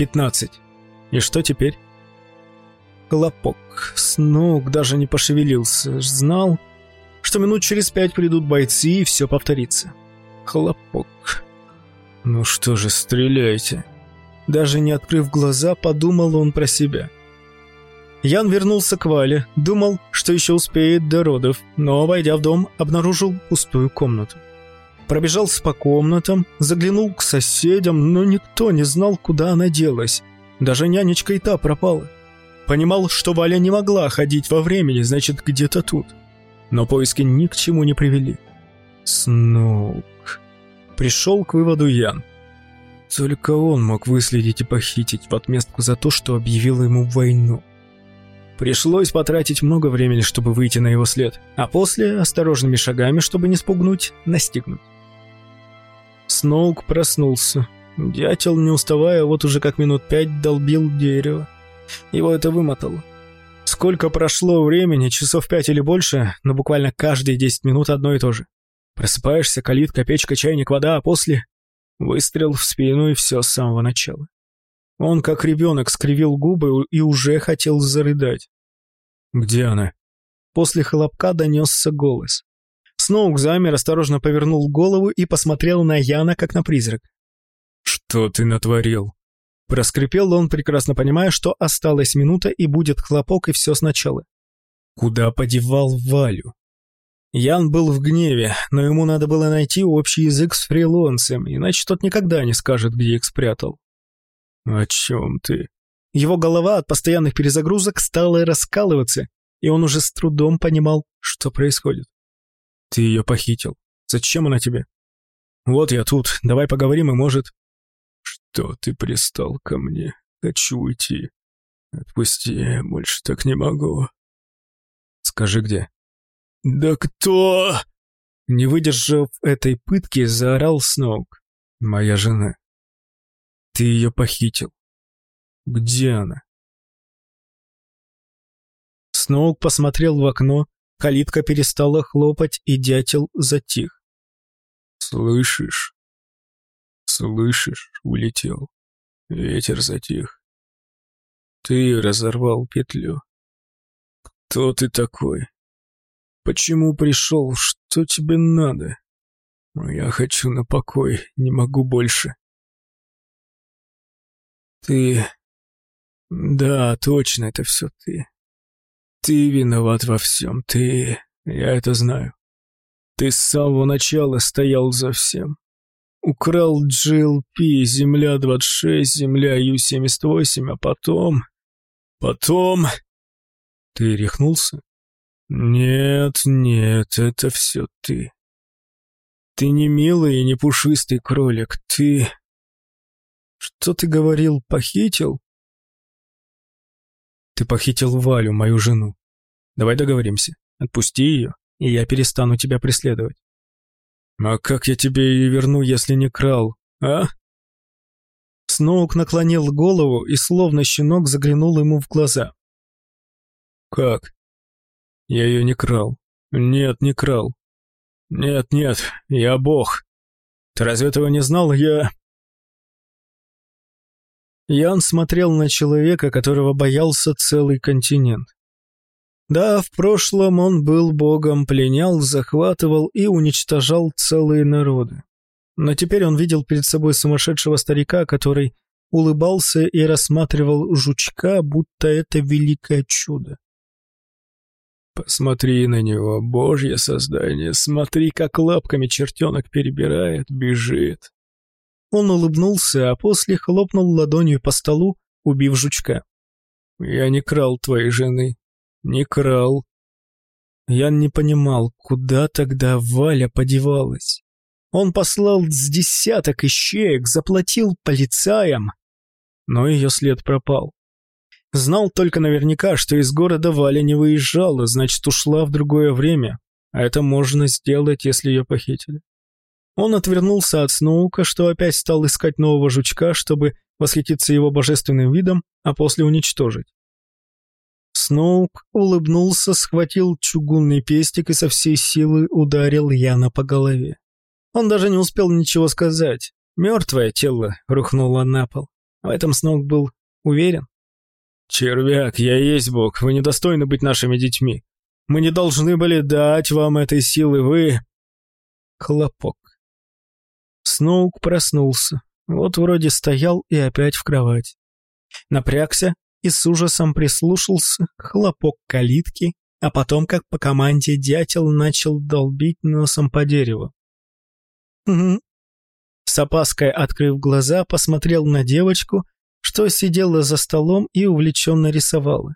15. И что теперь? Хлопок. Сноук даже не пошевелился. Знал, что минут через пять придут бойцы и все повторится. Хлопок. Ну что же, стреляйте. Даже не открыв глаза, подумал он про себя. Ян вернулся к Вале, думал, что еще успеет до родов, но, войдя в дом, обнаружил пустую комнату. Пробежался по комнатам, заглянул к соседям, но никто не знал, куда она делась. Даже нянечка и та пропала. Понимал, что Валя не могла ходить во времени, значит, где-то тут. Но поиски ни к чему не привели. Сноук. Пришел к выводу Ян. Только он мог выследить и похитить в отместку за то, что объявил ему войну. Пришлось потратить много времени, чтобы выйти на его след, а после осторожными шагами, чтобы не спугнуть, настигнуть. Сноук проснулся. Дятел, не уставая, вот уже как минут пять долбил дерево. Его это вымотало. Сколько прошло времени, часов пять или больше, но буквально каждые десять минут одно и то же. Просыпаешься, калитка, печка, чайник, вода, а после Выстрел в спину и все с самого начала. Он, как ребенок, скривил губы и уже хотел зарыдать. «Где она?» После хлопка донесся голос. Сноук замер, осторожно повернул голову и посмотрел на Яна, как на призрак. «Что ты натворил?» Проскрипел он, прекрасно понимая, что осталась минута и будет хлопок и все сначала. «Куда подевал Валю?» Ян был в гневе, но ему надо было найти общий язык с фрилонцем, иначе тот никогда не скажет, где их спрятал. «О чем ты?» Его голова от постоянных перезагрузок стала раскалываться, и он уже с трудом понимал, что происходит. «Ты ее похитил. Зачем она тебе?» «Вот я тут, давай поговорим и, может...» «Что ты пристал ко мне? Хочу уйти. Отпусти, больше так не могу». «Скажи, где?» «Да кто?» Не выдержав этой пытки, заорал Сноук. «Моя жена. Ты ее похитил. Где она?» Сноук посмотрел в окно, калитка перестала хлопать, и дятел затих. «Слышишь? Слышишь?» — улетел. Ветер затих. «Ты разорвал петлю. Кто ты такой?» Почему пришел? Что тебе надо? Я хочу на покой, не могу больше. Ты... Да, точно, это все ты. Ты виноват во всем, ты... Я это знаю. Ты с самого начала стоял за всем. Украл GLP, Земля 26, Земля Ю-78, а потом... Потом... Ты рехнулся? «Нет, нет, это все ты. Ты не милый и не пушистый кролик, ты...» «Что ты говорил, похитил?» «Ты похитил Валю, мою жену. Давай договоримся. Отпусти ее, и я перестану тебя преследовать». «А как я тебе ее верну, если не крал, а?» Сноук наклонил голову и словно щенок заглянул ему в глаза. «Как? Я ее не крал. Нет, не крал. Нет, нет, я бог. Ты разве этого не знал? Я... Ян смотрел на человека, которого боялся целый континент. Да, в прошлом он был богом, пленял, захватывал и уничтожал целые народы. Но теперь он видел перед собой сумасшедшего старика, который улыбался и рассматривал жучка, будто это великое чудо. Посмотри на него, божье создание, смотри, как лапками чертенок перебирает, бежит. Он улыбнулся, а после хлопнул ладонью по столу, убив жучка. «Я не крал твоей жены. Не крал». Я не понимал, куда тогда Валя подевалась. Он послал с десяток ищеек, заплатил полицаям, но ее след пропал. Знал только наверняка, что из города Валя не выезжала, значит, ушла в другое время. А это можно сделать, если ее похитили. Он отвернулся от Сноука, что опять стал искать нового жучка, чтобы восхититься его божественным видом, а после уничтожить. Сноук улыбнулся, схватил чугунный пестик и со всей силы ударил Яна по голове. Он даже не успел ничего сказать. Мертвое тело рухнуло на пол. В этом Сноук был уверен. «Червяк, я есть Бог, вы недостойны быть нашими детьми. Мы не должны были дать вам этой силы, вы...» Хлопок. Сноук проснулся. Вот вроде стоял и опять в кровать. Напрягся и с ужасом прислушался, хлопок калитки, а потом, как по команде, дятел начал долбить носом по дереву. «Угу». С опаской открыв глаза, посмотрел на девочку, что сидела за столом и увлеченно рисовала.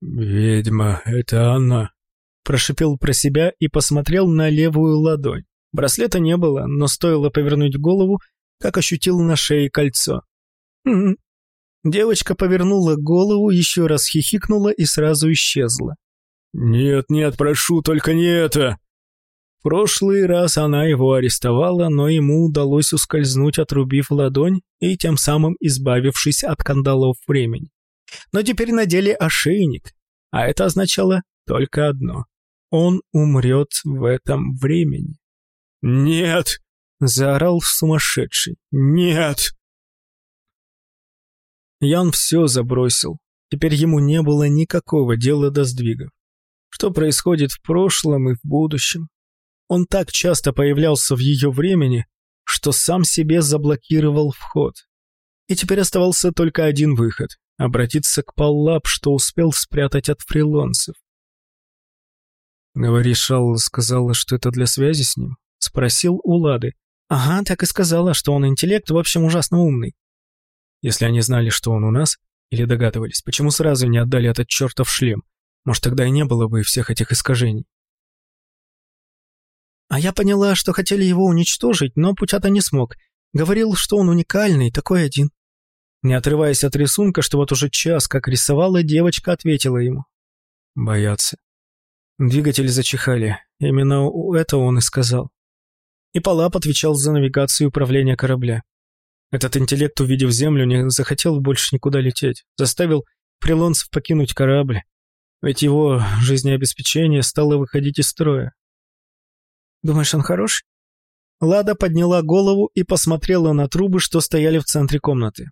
«Ведьма, это она», — прошипел про себя и посмотрел на левую ладонь. Браслета не было, но стоило повернуть голову, как ощутил на шее кольцо. «Угу». Девочка повернула голову, еще раз хихикнула и сразу исчезла. «Нет, нет, прошу, только не это!» В прошлый раз она его арестовала, но ему удалось ускользнуть, отрубив ладонь и тем самым избавившись от кандалов времени. Но теперь надели ошейник, а это означало только одно. Он умрет в этом времени. «Нет!» — заорал сумасшедший. «Нет!» Ян все забросил. Теперь ему не было никакого дела до сдвигов. Что происходит в прошлом и в будущем? Он так часто появлялся в ее времени, что сам себе заблокировал вход. И теперь оставался только один выход — обратиться к Паллап, что успел спрятать от фрилонцев. «Говоришь, Алла сказала, что это для связи с ним?» — спросил у Лады. «Ага, так и сказала, что он интеллект, в общем, ужасно умный. Если они знали, что он у нас, или догадывались, почему сразу не отдали этот чертов шлем? Может, тогда и не было бы всех этих искажений. А я поняла, что хотели его уничтожить, но Путята не смог. Говорил, что он уникальный, такой один. Не отрываясь от рисунка, что вот уже час как рисовала, девочка ответила ему. Боятся. Двигатели зачихали. Именно это он и сказал. И Палап отвечал за навигацию и управление корабля. Этот интеллект, увидев Землю, не захотел больше никуда лететь. Заставил прилонцев покинуть корабль. Ведь его жизнеобеспечение стало выходить из строя. «Думаешь, он хороший?» Лада подняла голову и посмотрела на трубы, что стояли в центре комнаты.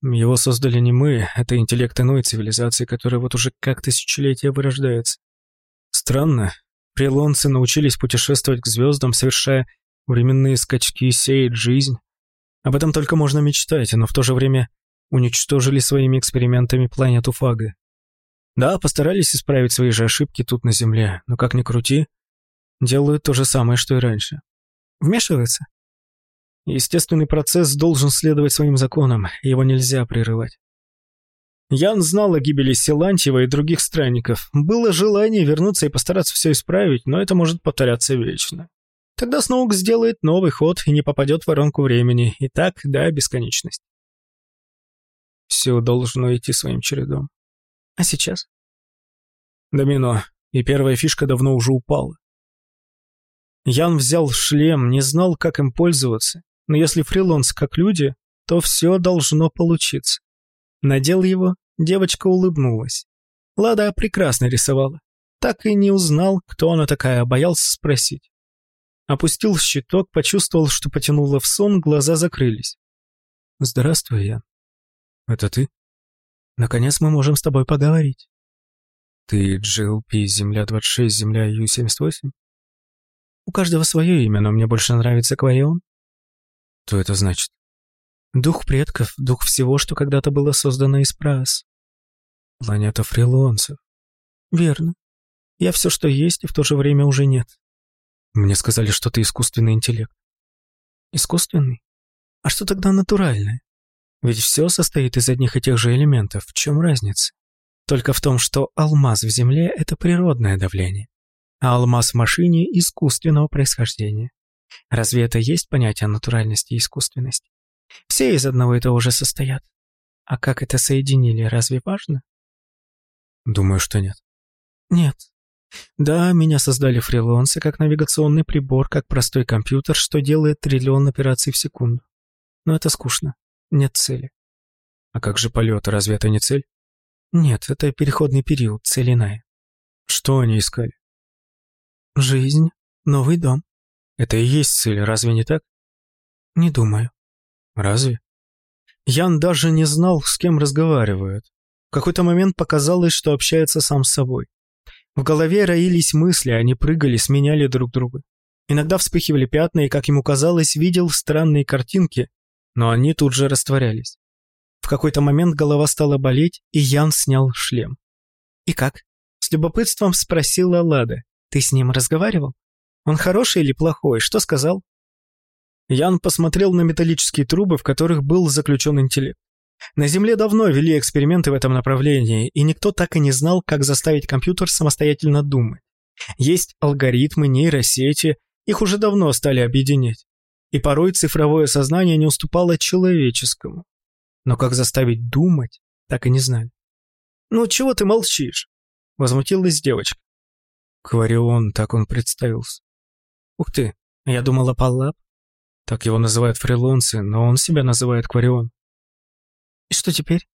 Его создали не мы, это интеллект иной цивилизации, которая вот уже как тысячелетия вырождается. Странно, прилонцы научились путешествовать к звездам, совершая временные скачки, сеять жизнь. Об этом только можно мечтать, но в то же время уничтожили своими экспериментами планету Фага. Да, постарались исправить свои же ошибки тут на Земле, но как ни крути, делают то же самое, что и раньше. Вмешиваются. Естественный процесс должен следовать своим законам, его нельзя прерывать. Ян знал о гибели Силантьева и других странников. Было желание вернуться и постараться все исправить, но это может повторяться вечно. Тогда Сноук сделает новый ход и не попадет в воронку времени, и так до бесконечности. Все должно идти своим чередом. А сейчас? Домино, и первая фишка давно уже упала. Ян взял шлем, не знал, как им пользоваться, но если фриланс как люди, то все должно получиться. Надел его, девочка улыбнулась. Лада прекрасно рисовала. Так и не узнал, кто она такая, боялся спросить. Опустил щиток, почувствовал, что потянуло в сон, глаза закрылись. «Здравствуй, Ян. Это ты? Наконец мы можем с тобой поговорить. Ты GLP Земля-26, Земля Ю-78? У каждого свое имя, но мне больше нравится Кварион. Что это значит? Дух предков, дух всего, что когда-то было создано из прас. Планета фрилонцев. Верно. Я все, что есть, и в то же время уже нет. Мне сказали, что ты искусственный интеллект. Искусственный? А что тогда натуральное? Ведь все состоит из одних и тех же элементов. В чем разница? Только в том, что алмаз в земле — это природное давление, а алмаз в машине — искусственного происхождения. Разве это есть понятие натуральности и искусственности? Все из одного и того же состоят. А как это соединили, разве важно? Думаю, что нет. Нет, да, меня создали фрилансы как навигационный прибор, как простой компьютер, что делает триллион операций в секунду. Но это скучно. Нет цели. А как же полет, разве это не цель? Нет, это переходный период, цель иная. Что они искали? Жизнь, новый дом. Это и есть цель, разве не так? Не думаю. Разве? Ян даже не знал, с кем разговаривает. В какой-то момент показалось, что общается сам с собой. В голове роились мысли, они прыгали, сменяли друг друга. Иногда вспыхивали пятна, и, как ему казалось, видел странные картинки, но они тут же растворялись. В какой-то момент голова стала болеть, и Ян снял шлем. «И как?» — с любопытством спросила Лада. «Ты с ним разговаривал? Он хороший или плохой? Что сказал?» Ян посмотрел на металлические трубы, в которых был заключен интеллект. На Земле давно вели эксперименты в этом направлении, и никто так и не знал, как заставить компьютер самостоятельно думать. Есть алгоритмы, нейросети, их уже давно стали объединять. И порой цифровое сознание не уступало человеческому. Но как заставить думать, так и не знали. «Ну, чего ты молчишь?» — возмутилась девочка. Кварион, так он представился. «Ух ты, я думала Паллап. Так его называют фрилонцы, но он себя называет Кварион. И что теперь?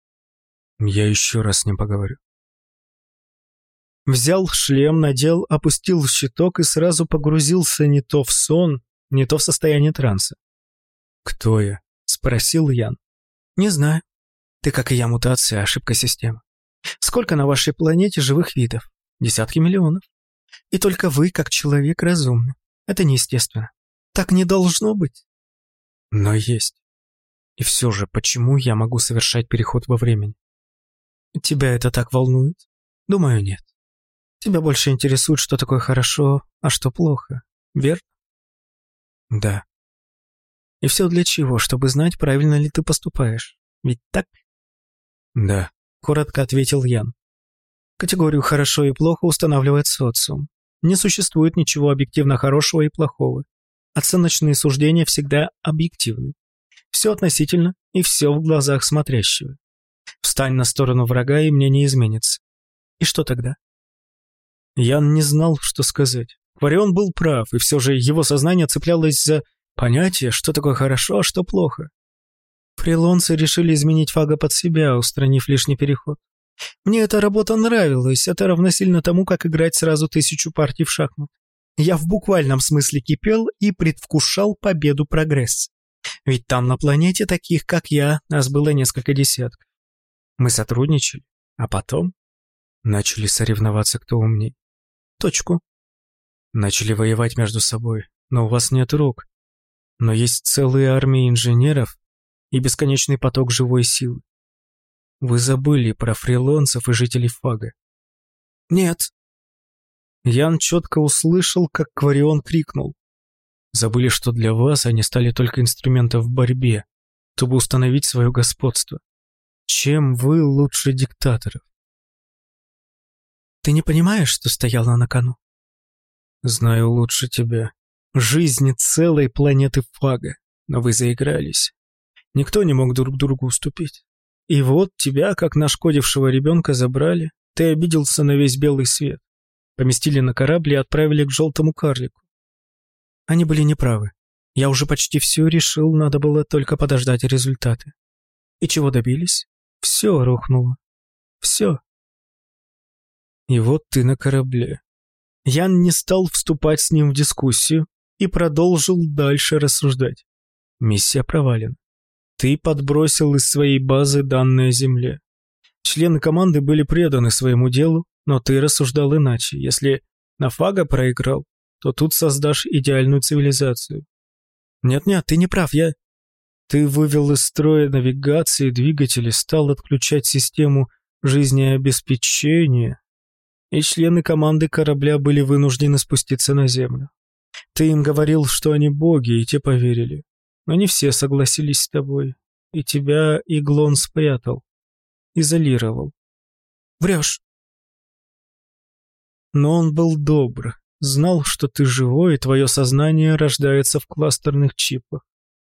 Я еще раз с ним поговорю. Взял шлем, надел, опустил щиток и сразу погрузился не то в сон, не то в состояние транса. «Кто я?» — спросил Ян. «Не знаю. Ты, как и я, мутация, ошибка системы. Сколько на вашей планете живых видов? Десятки миллионов. И только вы, как человек, разумны. Это неестественно. Так не должно быть. Но есть. И все же, почему я могу совершать переход во времени? Тебя это так волнует? Думаю, нет. Тебя больше интересует, что такое хорошо, а что плохо, верно? Да. И все для чего? Чтобы знать, правильно ли ты поступаешь. Ведь так? Да, коротко ответил Ян. Категорию «хорошо» и «плохо» устанавливает социум. Не существует ничего объективно хорошего и плохого. Оценочные суждения всегда объективны. Все относительно и все в глазах смотрящего. Встань на сторону врага, и мне не изменится. И что тогда? Ян не знал, что сказать. Кварион был прав, и все же его сознание цеплялось за понятие, что такое хорошо, а что плохо. Фрилонцы решили изменить фага под себя, устранив лишний переход. Мне эта работа нравилась, это равносильно тому, как играть сразу тысячу партий в шахмат. Я в буквальном смысле кипел и предвкушал победу прогресса. Ведь там на планете таких, как я, нас было несколько десятков. Мы сотрудничали, а потом начали соревноваться, кто умней. Точку. Начали воевать между собой, но у вас нет рук. Но есть целые армии инженеров и бесконечный поток живой силы. Вы забыли про фрилонцев и жителей Фага. Нет, Ян четко услышал, как Кварион крикнул. Забыли, что для вас они стали только инструментом в борьбе, чтобы установить свое господство. Чем вы лучше диктаторов? Ты не понимаешь, что стояло на кону? Знаю лучше тебя. Жизнь целой планеты Фага, но вы заигрались. Никто не мог друг другу уступить. И вот тебя, как нашкодившего ребенка, забрали. Ты обиделся на весь белый свет поместили на корабль и отправили к желтому карлику. Они были неправы. Я уже почти все решил, надо было только подождать результаты. И чего добились? Все рухнуло. Все. И вот ты на корабле. Ян не стал вступать с ним в дискуссию и продолжил дальше рассуждать. Миссия провалена. Ты подбросил из своей базы данные Земле. Члены команды были преданы своему делу, но ты рассуждал иначе. Если на Фага проиграл, то тут создашь идеальную цивилизацию. Нет-нет, ты не прав, я... Ты вывел из строя навигации двигатели, стал отключать систему жизнеобеспечения, и члены команды корабля были вынуждены спуститься на землю. Ты им говорил, что они боги, и те поверили. Но не все согласились с тобой, и тебя Иглон спрятал, изолировал. Врешь. Но он был добр, знал, что ты живой, и твое сознание рождается в кластерных чипах.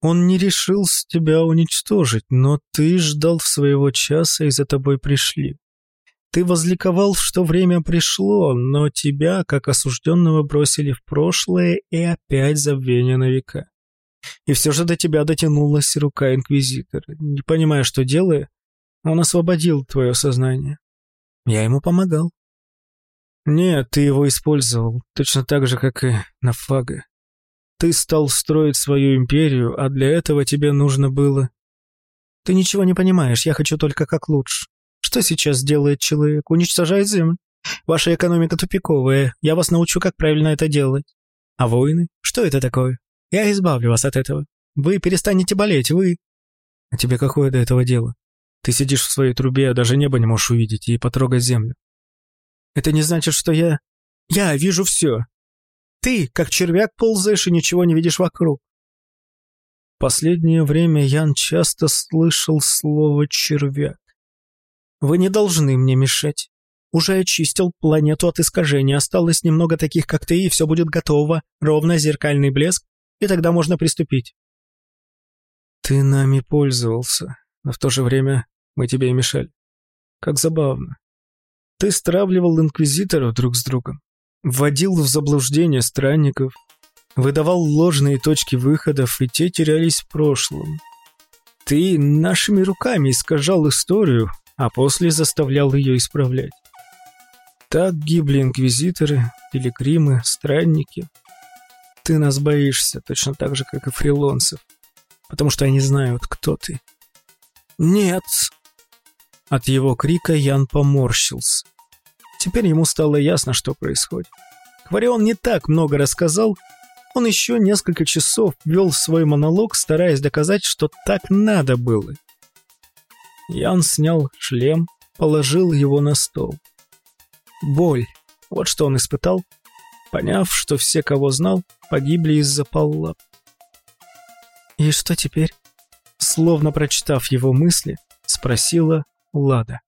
Он не решился тебя уничтожить, но ты ждал своего часа, и за тобой пришли. Ты возликовал, что время пришло, но тебя, как осужденного, бросили в прошлое и опять забвение на века. И все же до тебя дотянулась рука Инквизитора. Не понимая, что делая, он освободил твое сознание. Я ему помогал. Нет, ты его использовал, точно так же, как и на Фага. Ты стал строить свою империю, а для этого тебе нужно было... Ты ничего не понимаешь, я хочу только как лучше. Что сейчас делает человек? Уничтожает землю. Ваша экономика тупиковая, я вас научу, как правильно это делать. А войны? Что это такое? Я избавлю вас от этого. Вы перестанете болеть, вы... А тебе какое до этого дело? Ты сидишь в своей трубе, а даже небо не можешь увидеть и потрогать землю. Это не значит, что я... Я вижу все. Ты, как червяк, ползаешь и ничего не видишь вокруг. Последнее время Ян часто слышал слово «червяк». Вы не должны мне мешать. Уже очистил планету от искажений, осталось немного таких, как ты, и все будет готово, ровно зеркальный блеск, и тогда можно приступить. Ты нами пользовался, но в то же время мы тебе и мешали. Как забавно. Ты стравливал инквизиторов друг с другом, вводил в заблуждение странников, выдавал ложные точки выходов, и те терялись в прошлом. Ты нашими руками искажал историю, а после заставлял ее исправлять. Так гибли инквизиторы, пилигримы, странники. Ты нас боишься, точно так же, как и фрилонцев, потому что они знают, кто ты. «Нет!» От его крика Ян поморщился. Теперь ему стало ясно, что происходит. Хварион не так много рассказал, он еще несколько часов вел свой монолог, стараясь доказать, что так надо было. Ян снял шлем, положил его на стол. Боль. Вот что он испытал, поняв, что все, кого знал, погибли из-за Палла. «И что теперь?» Словно прочитав его мысли, спросила Лада.